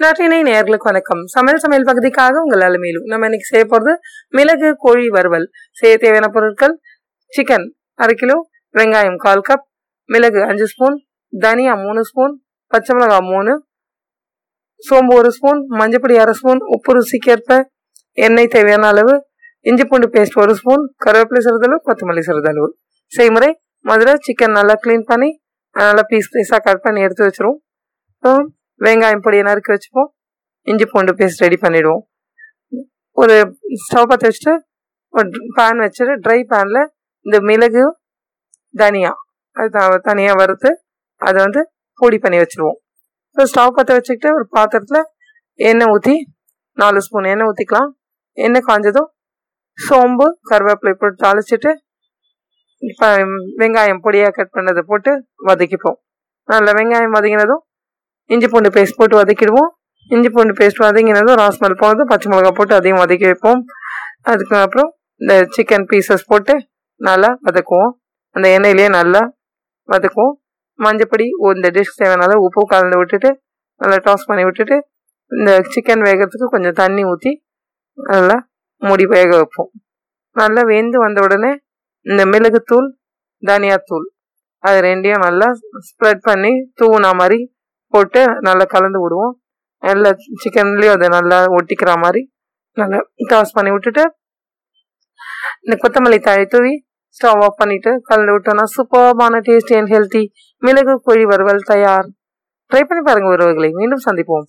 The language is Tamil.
நாட்டினை நேர்களுக்கு வணக்கம். சமையல் சமையல் பகுதிக்காக உங்கள் அலுமையிலும் நம்ம இன்னைக்கு செய்ய போகிறது மிளகு கோழி வறுவல். செய்ய தேவையான பொருட்கள் சிக்கன் அரை கிலோ வெங்காயம் கால் கப் மிளகு அஞ்சு ஸ்பூன் தனியா மூணு ஸ்பூன் பச்சை மிளகாய் மூணு சோம்பு ஒரு ஸ்பூன் மஞ்சப்பொடி அரை ஸ்பூன் உப்பு ருசிக்கேற்ப எண்ணெய் தேவையான அளவு இஞ்சி பூண்டு பேஸ்ட் ஒரு ஸ்பூன் கருவேப்பிலை சிறிதளவு கொத்தமல்லி சிறிதளவு. செய்முறை முதல்ல சிக்கன் நல்லா க்ளீன் பண்ணி நல்லா பீஸ் பீஸாக கட் பண்ணி எடுத்து வச்சிருவோம். வெங்காயம் பொடியை நறுக்கி வச்சுப்போம். இஞ்சி பூண்டு பேஸ்ட் ரெடி பண்ணிவிடுவோம் ஒரு ஸ்டவ் பற்ற வச்சுட்டு ஒரு பேன் வச்சுட்டு ட்ரை பேனில் இந்த மிளகு தனியா அது த- தனியாக வறுத்து அதை வந்து பொடி பண்ணி வச்சுருவோம் இப்போ ஸ்டவ் பற்ற வச்சுக்கிட்டு ஒரு பாத்திரத்தில் எண்ணெய் ஊற்றி நாலு ஸ்பூன் எண்ணெய் ஊற்றிக்கலாம் எண்ணெய் காஞ்சதும் சோம்பு கருவேப்பிலை போட்டு தாளிச்சிட்டு இப்போ வெங்காயம் பொடியாக கட் பண்ணதை போட்டு வதக்கிப்போம். நல்ல வெங்காயம் வதங்கினதும் இஞ்சி பூண்டு பேஸ்ட் போட்டு வதக்கிடுவோம். இஞ்சி பூண்டு பேஸ்ட் வதங்கினதும் ராஸ்மல் போனது பச்சை மிளகா போட்டு அதையும் வதக்கி வைப்போம். அதுக்கப்புறம் இந்த சிக்கன் பீசஸ் போட்டு நல்லா வதக்குவோம். அந்த எண்ணெயிலேயே நல்லா வதக்குவோம். மஞ்சப்பொடி இந்த டிஷ் தேவைனால உப்பு கலந்து விட்டுட்டு நல்லா டாஸ் பண்ணி விட்டுட்டு இந்த சிக்கன் வேகிறதுக்கு கொஞ்சம் தண்ணி ஊற்றி நல்லா மூடி வேக வைப்போம். நல்லா வெந்து வந்த உடனே இந்த மிளகுத்தூள் தனியாத்தூள் அது ரெண்டையும் நல்லா ஸ்ப்ரெட் பண்ணி தூவுனா மாதிரி போட்டு நல்லா கலந்து விடுவோம். நல்லா சிக்கன்லேயும் அதை நல்லா ஒட்டிக்கிற மாதிரி நல்லா டாஸ் பண்ணி விட்டுட்டு இந்த கொத்தமல்லி தழை தூவி ஸ்டவ் ஆஃப் பண்ணிட்டு கலந்து விட்டோம்னா சூப்பர்பான டேஸ்டி அண்ட் ஹெல்த்தி மிளகு கோழி வறுவல் தயார். ட்ரை பண்ணி பாருங்க உறவுகளை. மீண்டும் சந்திப்போம்.